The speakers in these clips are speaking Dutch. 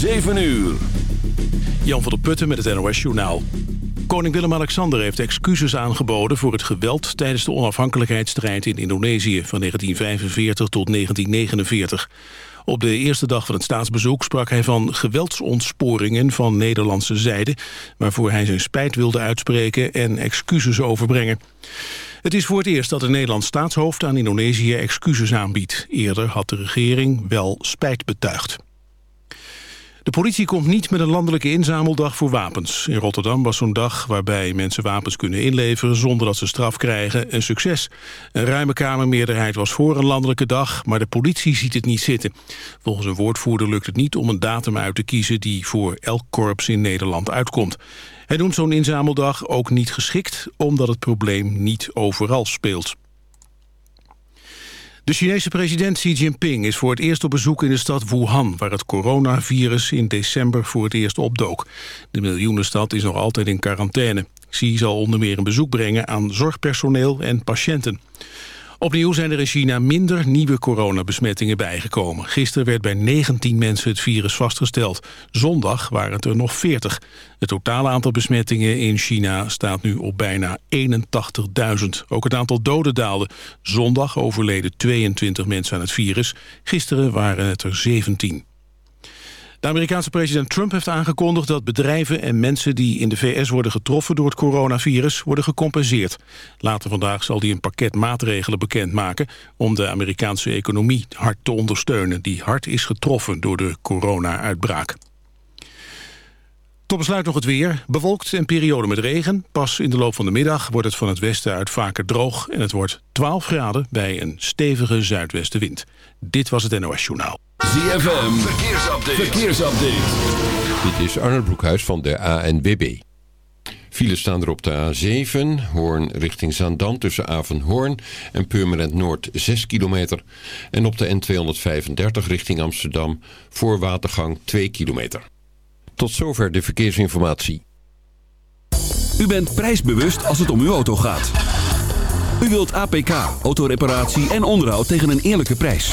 7 uur. Jan van der Putten met het NOS-journaal. Koning Willem-Alexander heeft excuses aangeboden voor het geweld... tijdens de onafhankelijkheidsstrijd in Indonesië van 1945 tot 1949. Op de eerste dag van het staatsbezoek sprak hij van geweldsontsporingen van Nederlandse zijde... waarvoor hij zijn spijt wilde uitspreken en excuses overbrengen. Het is voor het eerst dat een Nederlands staatshoofd aan Indonesië excuses aanbiedt. Eerder had de regering wel spijt betuigd. De politie komt niet met een landelijke inzameldag voor wapens. In Rotterdam was zo'n dag waarbij mensen wapens kunnen inleveren... zonder dat ze straf krijgen, een succes. Een ruime Kamermeerderheid was voor een landelijke dag... maar de politie ziet het niet zitten. Volgens een woordvoerder lukt het niet om een datum uit te kiezen... die voor elk korps in Nederland uitkomt. Hij noemt zo'n inzameldag ook niet geschikt... omdat het probleem niet overal speelt. De Chinese president Xi Jinping is voor het eerst op bezoek in de stad Wuhan... waar het coronavirus in december voor het eerst opdook. De miljoenenstad is nog altijd in quarantaine. Xi zal onder meer een bezoek brengen aan zorgpersoneel en patiënten. Opnieuw zijn er in China minder nieuwe coronabesmettingen bijgekomen. Gisteren werd bij 19 mensen het virus vastgesteld. Zondag waren het er nog 40. Het totale aantal besmettingen in China staat nu op bijna 81.000. Ook het aantal doden daalde. Zondag overleden 22 mensen aan het virus. Gisteren waren het er 17. De Amerikaanse president Trump heeft aangekondigd dat bedrijven en mensen die in de VS worden getroffen door het coronavirus worden gecompenseerd. Later vandaag zal hij een pakket maatregelen bekendmaken om de Amerikaanse economie hard te ondersteunen die hard is getroffen door de corona-uitbraak. Tot besluit nog het weer. Bewolkt en periode met regen. Pas in de loop van de middag wordt het van het westen uit vaker droog... en het wordt 12 graden bij een stevige zuidwestenwind. Dit was het NOS Journaal. ZFM, verkeersupdate. verkeersupdate. Dit is Arnold Broekhuis van de ANWB. Files staan er op de A7, Hoorn richting Zaandam tussen Avenhoorn en Purmerend Noord 6 kilometer. En op de N235 richting Amsterdam voor watergang 2 kilometer. Tot zover de verkeersinformatie. U bent prijsbewust als het om uw auto gaat. U wilt APK, autoreparatie en onderhoud tegen een eerlijke prijs.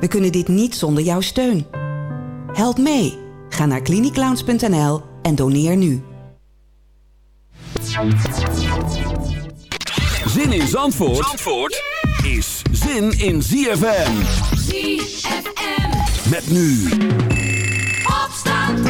We kunnen dit niet zonder jouw steun. Help mee. Ga naar cliniclowns.nl en doneer nu. Zin in Zandvoort, Zandvoort is zin in ZFM. ZFM. Met nu. Opstand.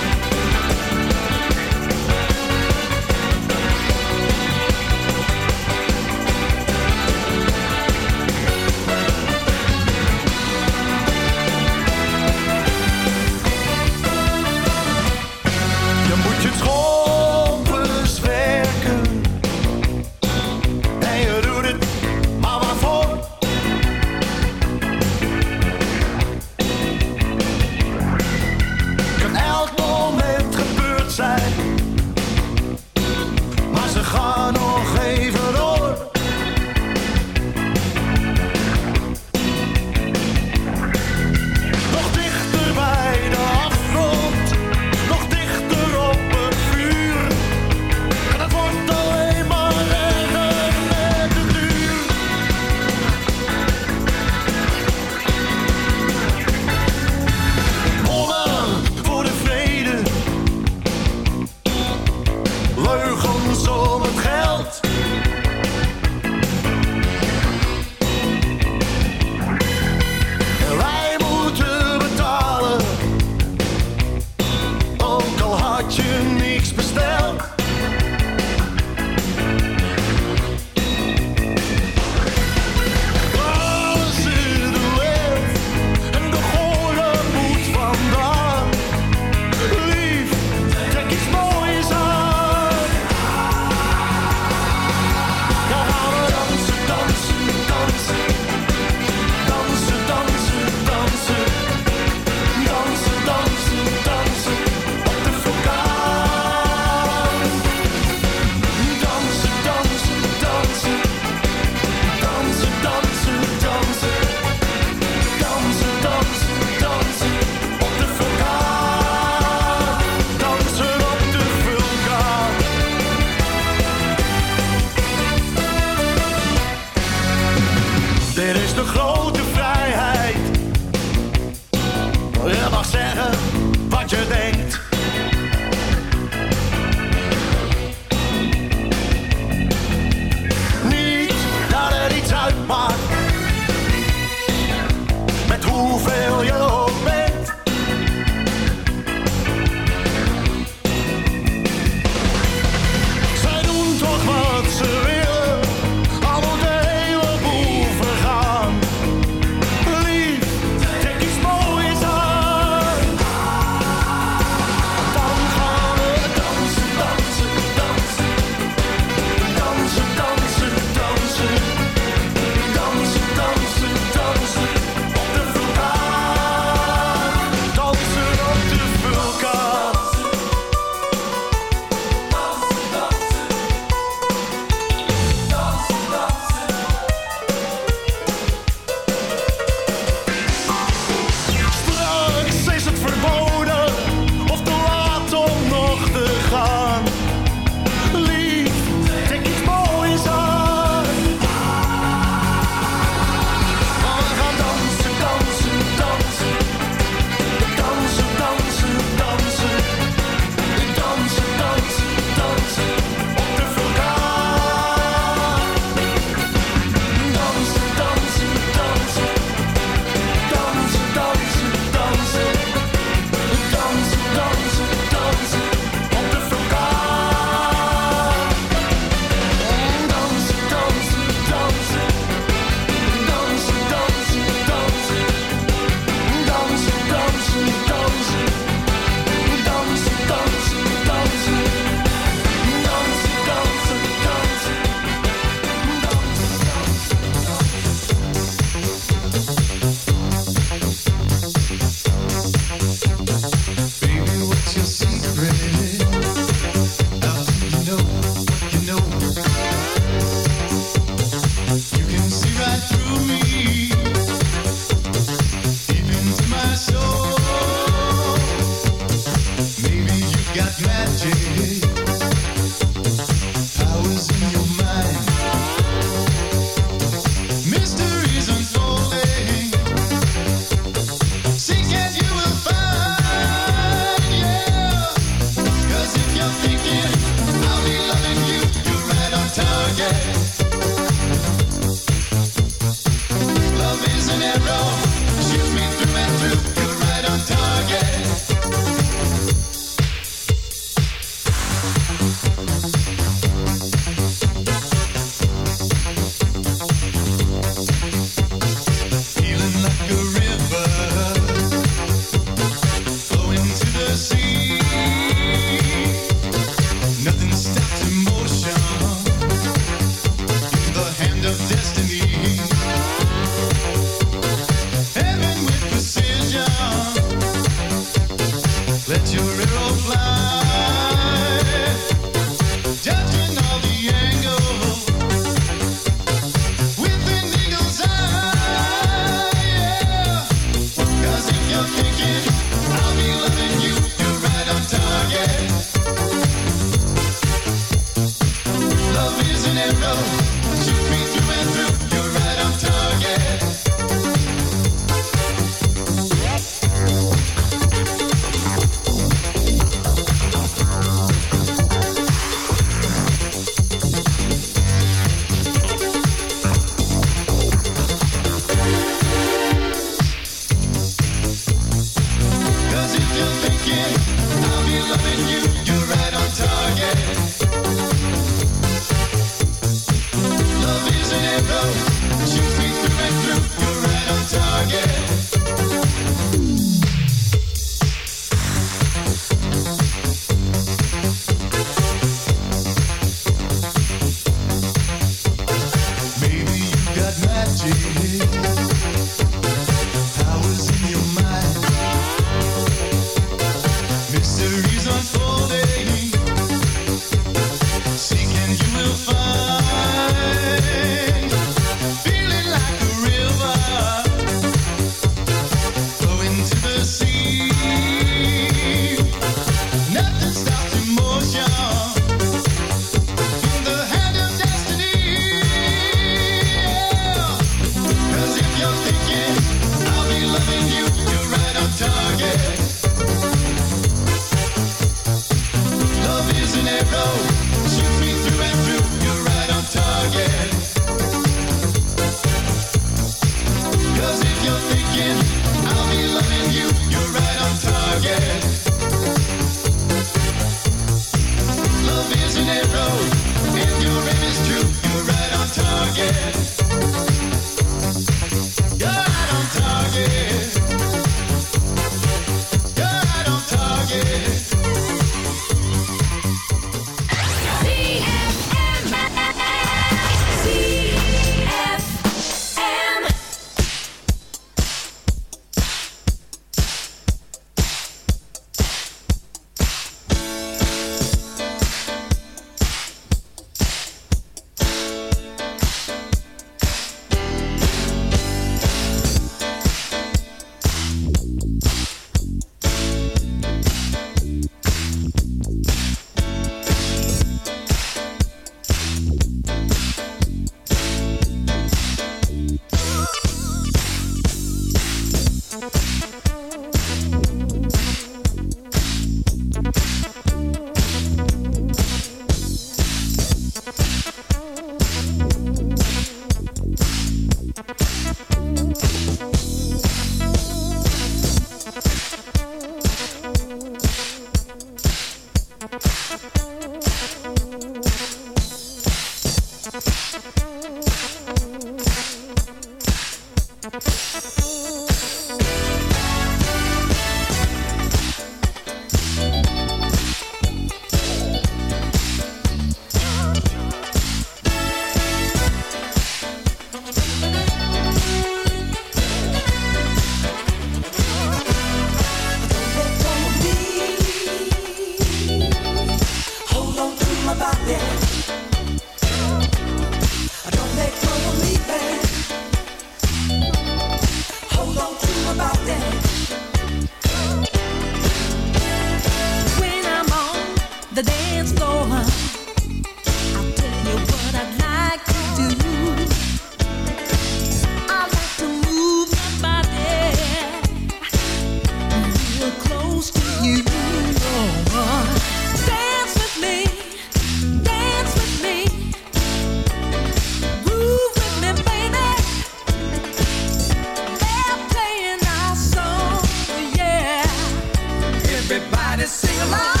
belong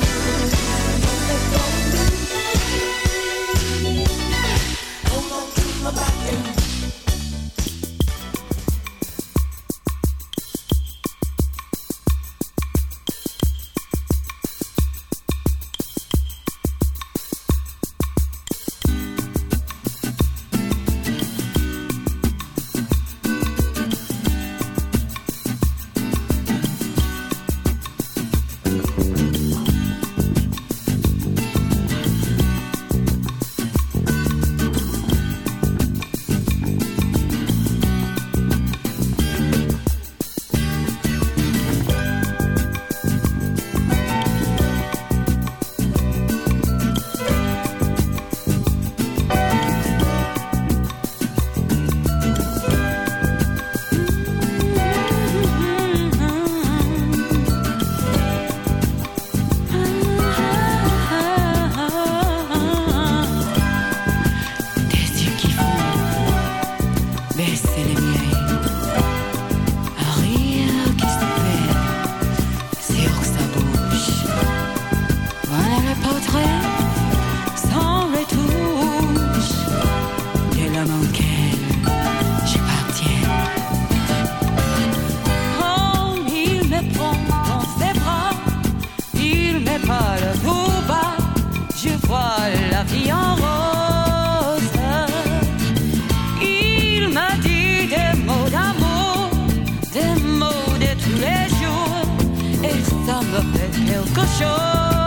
cushion.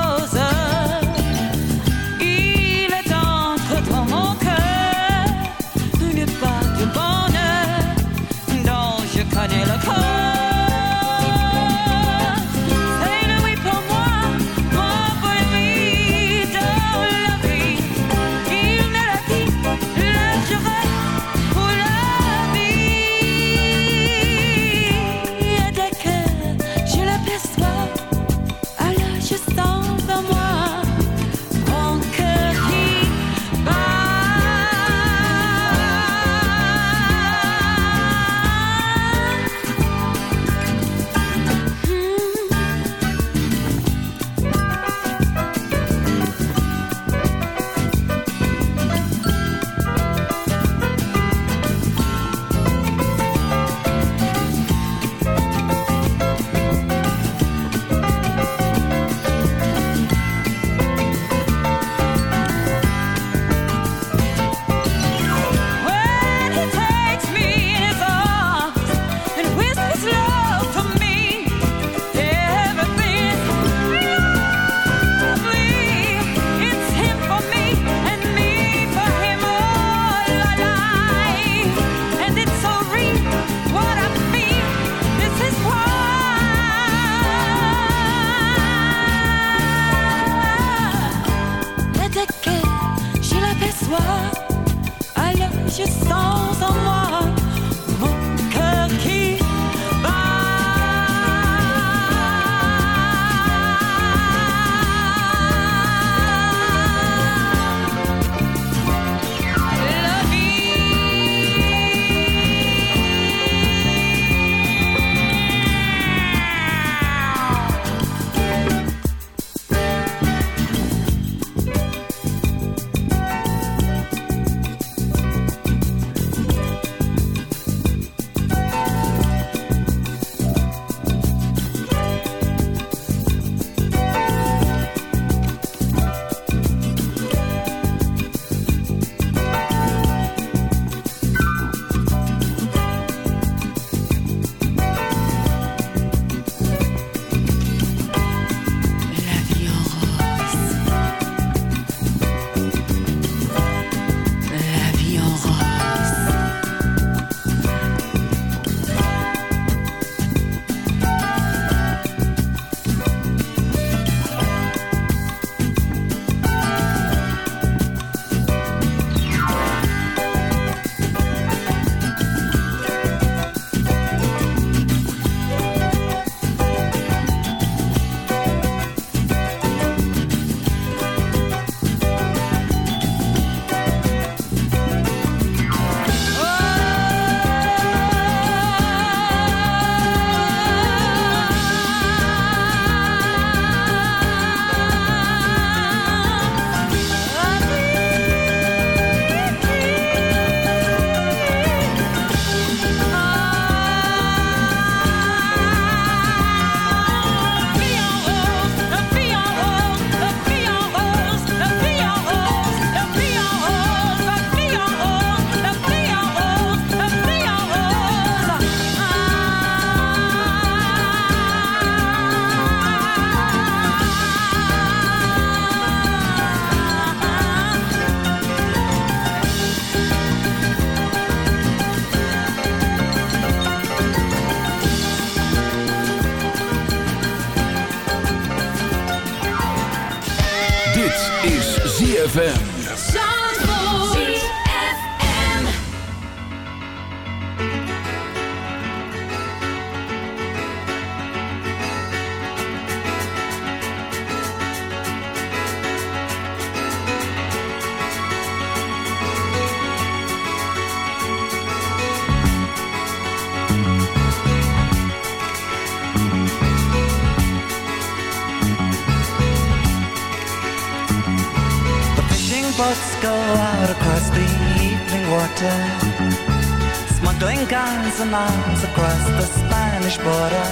across the Spanish border.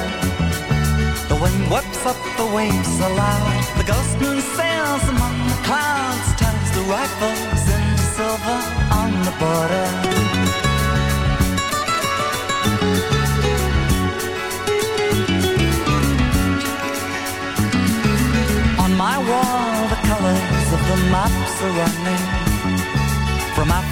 The wind whips up the waves so loud. The ghost moon sails among the clouds, turns the rifles into silver on the border. On my wall, the colors of the maps are running from Africa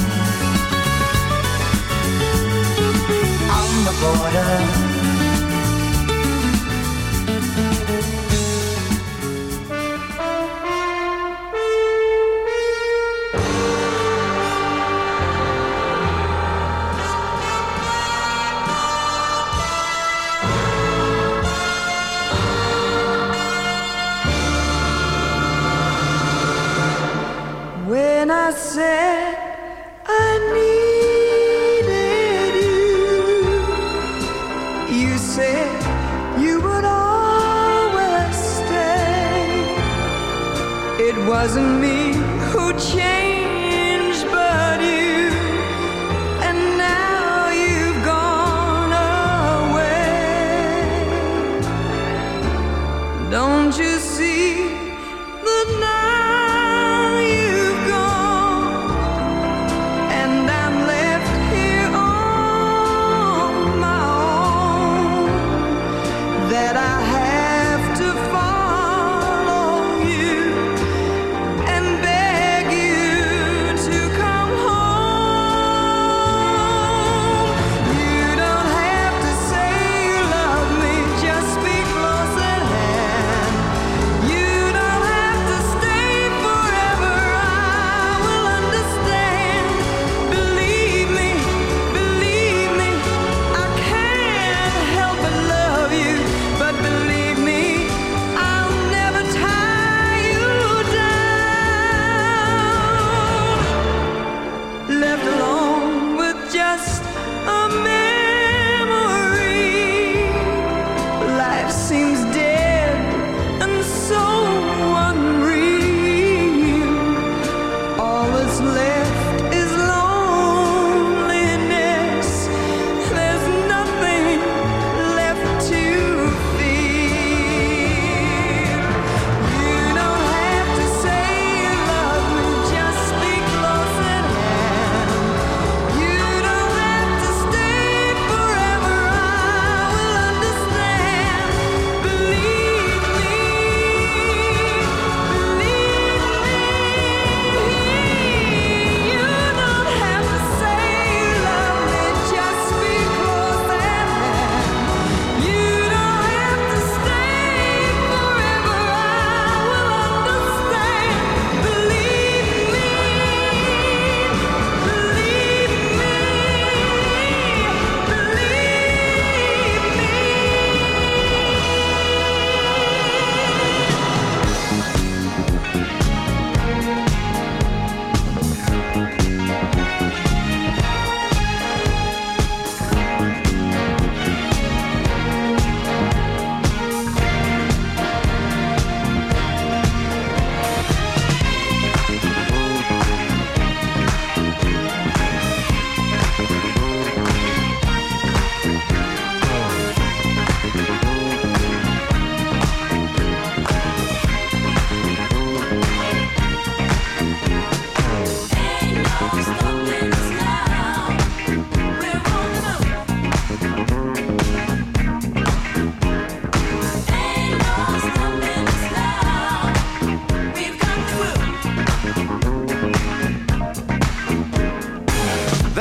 Border. see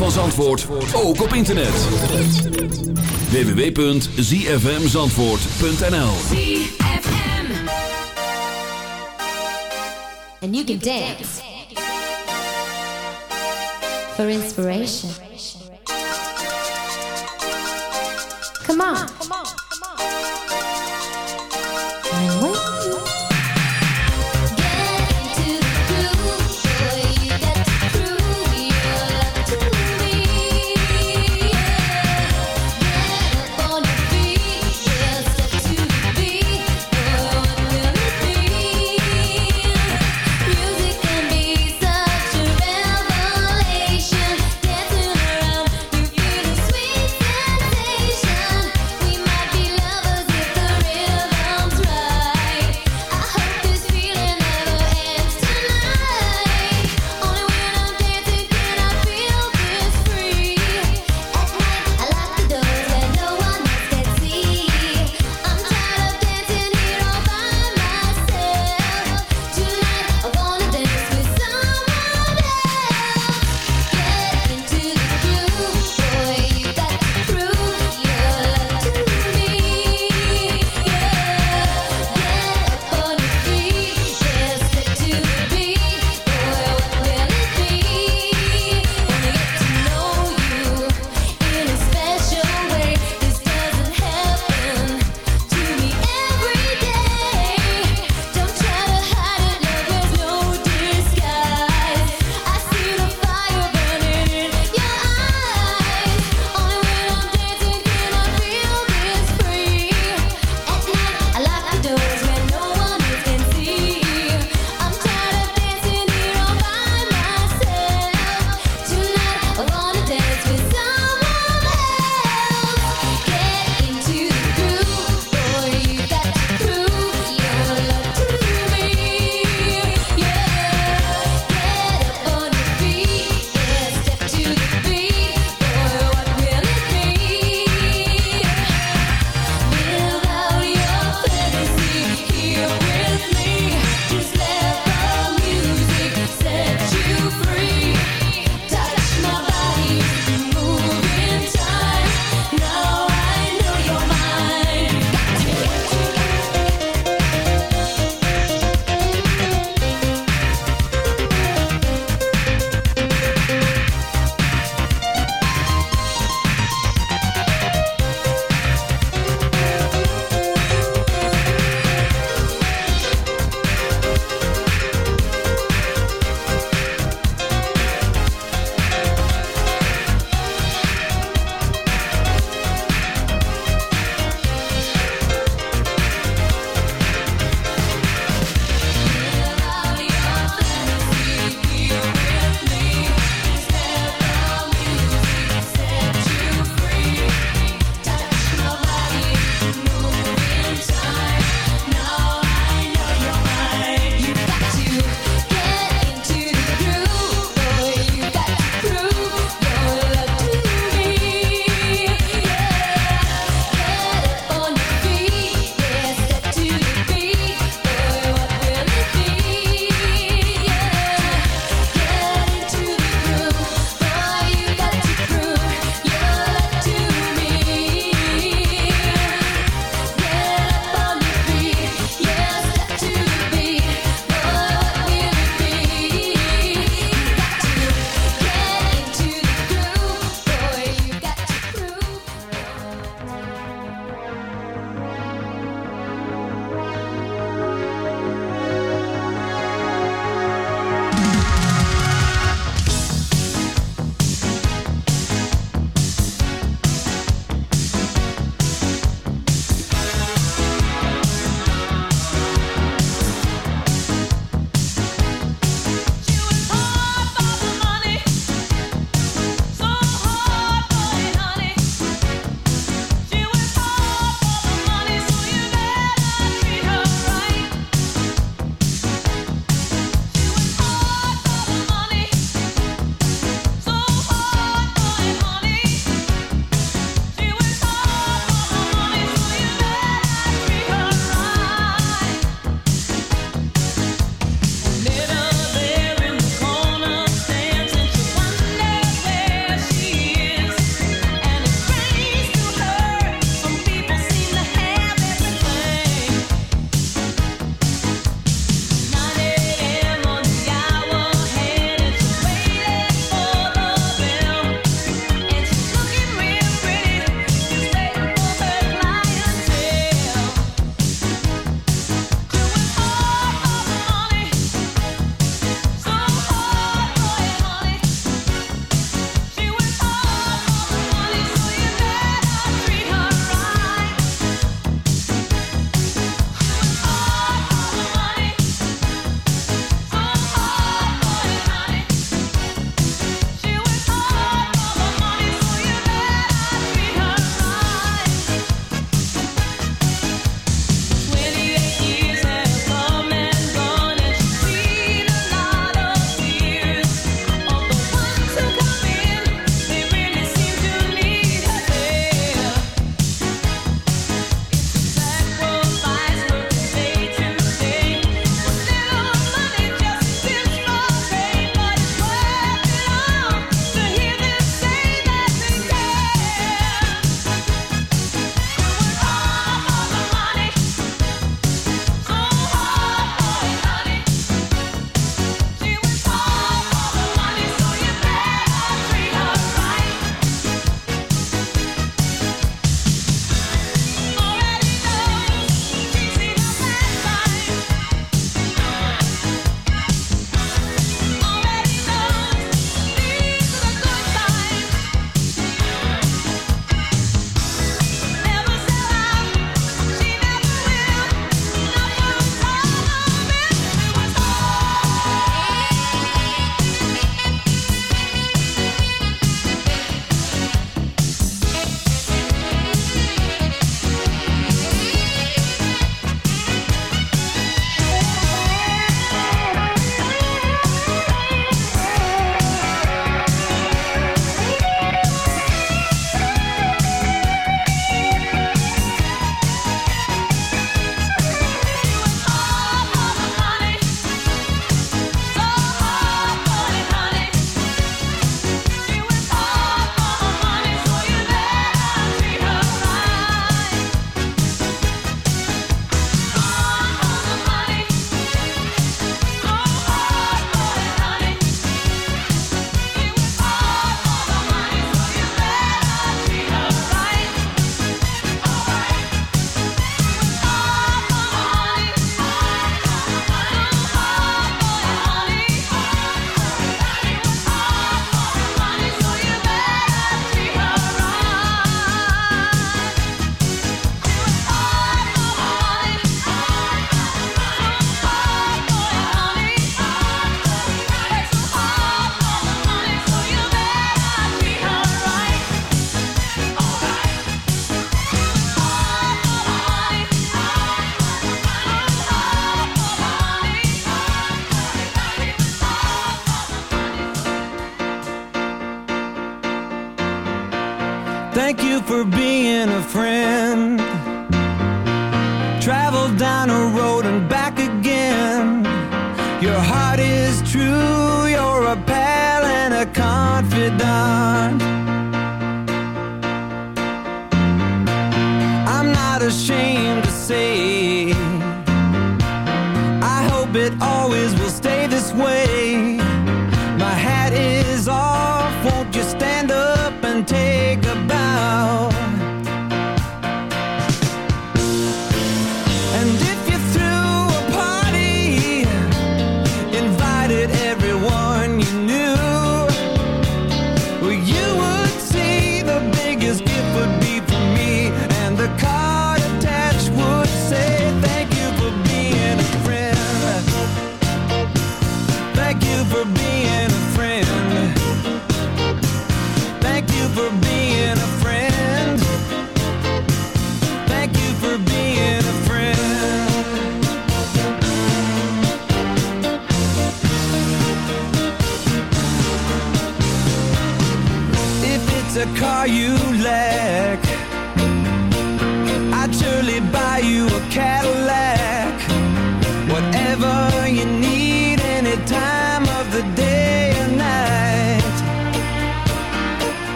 van Zandvoort ook op internet. www.zfmzandvoort.nl And you can dance for inspiration.